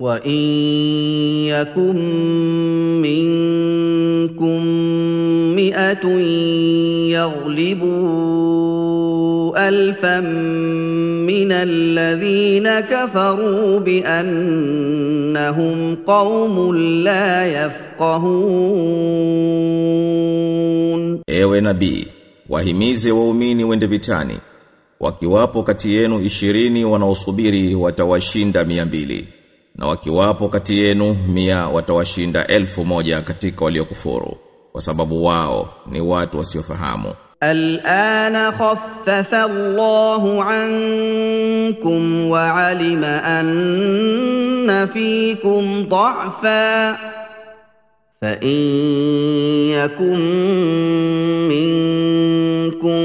وان يكن منكم مئه يغلبوا الفا من الذين كفروا بانهم قوم لا يفقهون Ewe nabii, wahimize waumini wende vitani. Wakiwapo kati yenu ishirini wanaosubiri watawashinda mia mbili. Na wakiwapo kati yenu mia watawashinda elfu moja katika waliokufuru. Kwa sababu wao ni watu wasiofahamu. الآن خفف الله عنكم وعلم أن فيكم ضعفا فإن يكن منكم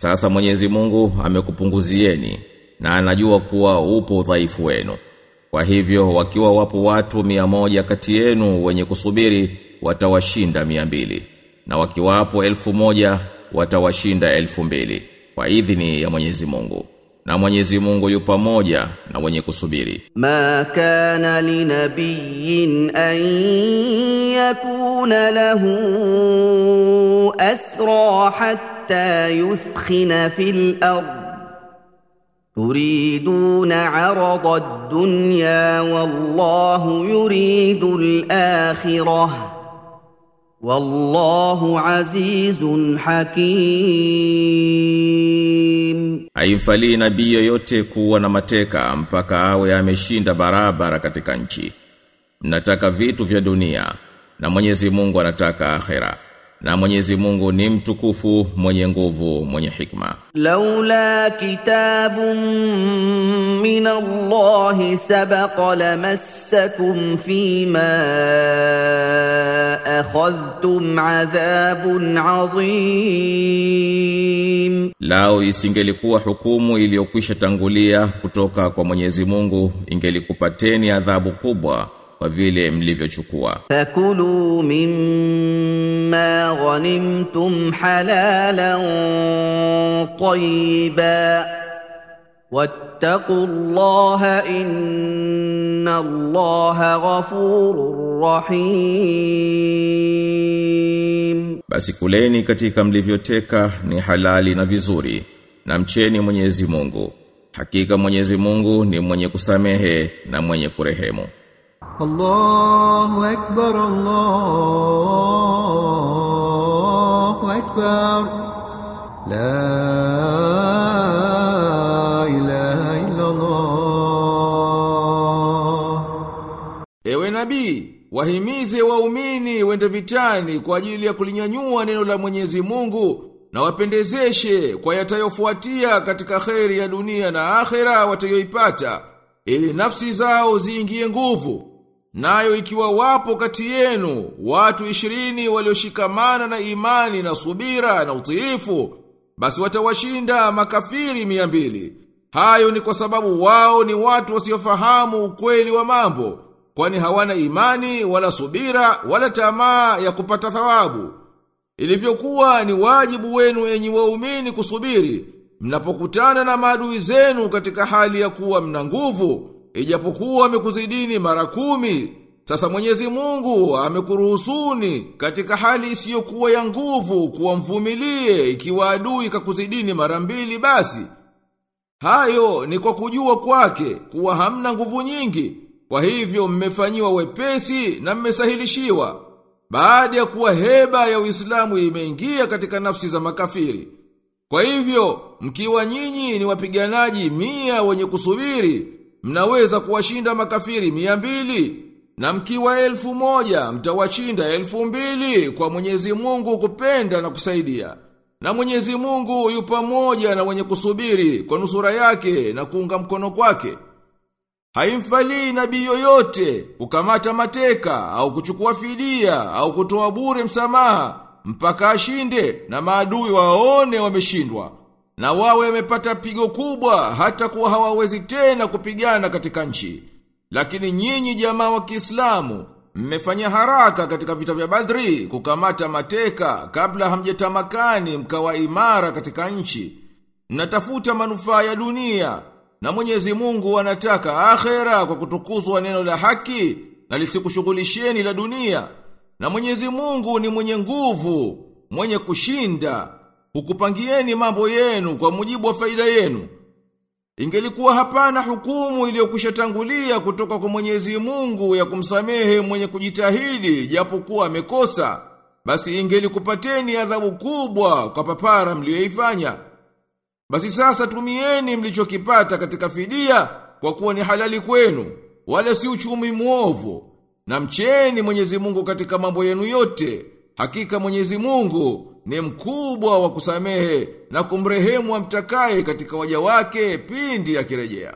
Sasa Mwenyezi Mungu amekupunguzieni na anajua kuwa upo udhaifu wenu. Kwa hivyo wakiwa wapo watu mia moja kati yenu wenye kusubiri watawashinda mia mbili na wakiwapo elfu moja watawashinda elfu mbili kwa idhini ya Mwenyezi Mungu na Mwenyezi Mungu yu pamoja na wenye kusubiri. Ma kana linabiyyin an yakuna lahu asra حتى يثخن في الارض تريدون عرض الدنيا والله يريد الاخره والله عزيز حكيم Haimfalii nabii yoyote kuwa na mateka mpaka awe ameshinda barabara katika nchi. Mnataka vitu vya dunia na Mwenyezi Mungu anataka akhera. na Mwenyezi Mungu ni mtukufu mwenye nguvu mwenye hikma. Laula kitabun min Allah sabaqa lamassakum fima akhadhtum adhabun adhim, lao isingelikuwa hukumu iliyokwisha tangulia kutoka kwa Mwenyezi Mungu ingelikupateni adhabu kubwa kwa vile mlivyochukua. Fakulu mimma ghanimtum halalan tayyiba wattaqullaha inna Allaha ghafurur rahim, basi kuleni katika mlivyoteka ni halali na vizuri, na mcheni Mwenyezi Mungu. Hakika Mwenyezi Mungu ni mwenye kusamehe na mwenye kurehemu. الله أكبر الله أكبر لا إله إلا الله Ewe nabii, wahimize waumini wende vitani kwa ajili ya kulinyanyua neno la Mwenyezi Mungu na wapendezeshe kwa yatayofuatia katika kheri ya dunia na akhera watayoipata ili nafsi zao ziingie nguvu. Nayo ikiwa wapo kati yenu watu ishirini walioshikamana na imani na subira na utiifu, basi watawashinda makafiri mia mbili. Hayo ni kwa sababu wao ni watu wasiofahamu ukweli wa mambo, kwani hawana imani wala subira wala tamaa ya kupata thawabu. Ilivyokuwa ni wajibu wenu enyi waumini kusubiri, mnapokutana na maadui zenu katika hali ya kuwa mna nguvu, ijapokuwa amekuzidini mara kumi. Sasa Mwenyezi Mungu amekuruhusuni katika hali isiyokuwa ya nguvu kuwa mvumilie ikiwa adui kakuzidini mara mbili basi. Hayo ni kwa kujua kwake kuwa hamna nguvu nyingi, kwa hivyo mmefanyiwa wepesi na mmesahilishiwa. baada ya kuwa heba ya Uislamu imeingia katika nafsi za makafiri. Kwa hivyo, mkiwa nyinyi ni wapiganaji mia wenye kusubiri, mnaweza kuwashinda makafiri mia mbili, na mkiwa elfu moja, mtawashinda elfu mbili kwa mwenyezi mungu kupenda na kusaidia. Na mwenyezi mungu yu pamoja na wenye kusubiri kwa nusura yake na kuunga mkono kwake. Haimfalii nabii yoyote kukamata mateka au kuchukua fidia au kutoa bure msamaha mpaka ashinde na maadui waone wameshindwa na wawe wamepata pigo kubwa hata kuwa hawawezi tena kupigana katika nchi. Lakini nyinyi jamaa wa Kiislamu mmefanya haraka katika vita vya Badri kukamata mateka kabla hamjetamakani mkawa imara katika nchi. Mnatafuta manufaa ya dunia na Mwenyezi Mungu anataka akhera kwa kutukuzwa neno la haki na lisikushughulisheni la dunia. Na Mwenyezi Mungu ni mwenye nguvu, mwenye kushinda, hukupangieni mambo yenu kwa mujibu wa faida yenu. Ingelikuwa hapana hukumu iliyokwishatangulia kutoka kwa Mwenyezi Mungu ya kumsamehe mwenye kujitahidi japokuwa amekosa, basi ingelikupateni adhabu kubwa kwa papara mliyoifanya. Basi sasa tumieni mlichokipata katika fidia kwa kuwa ni halali kwenu, wala si uchumi muovu. Na mcheni Mwenyezi Mungu katika mambo yenu yote. Hakika Mwenyezi Mungu ni mkubwa wa kusamehe na kumrehemu amtakaye katika waja wake pindi akirejea.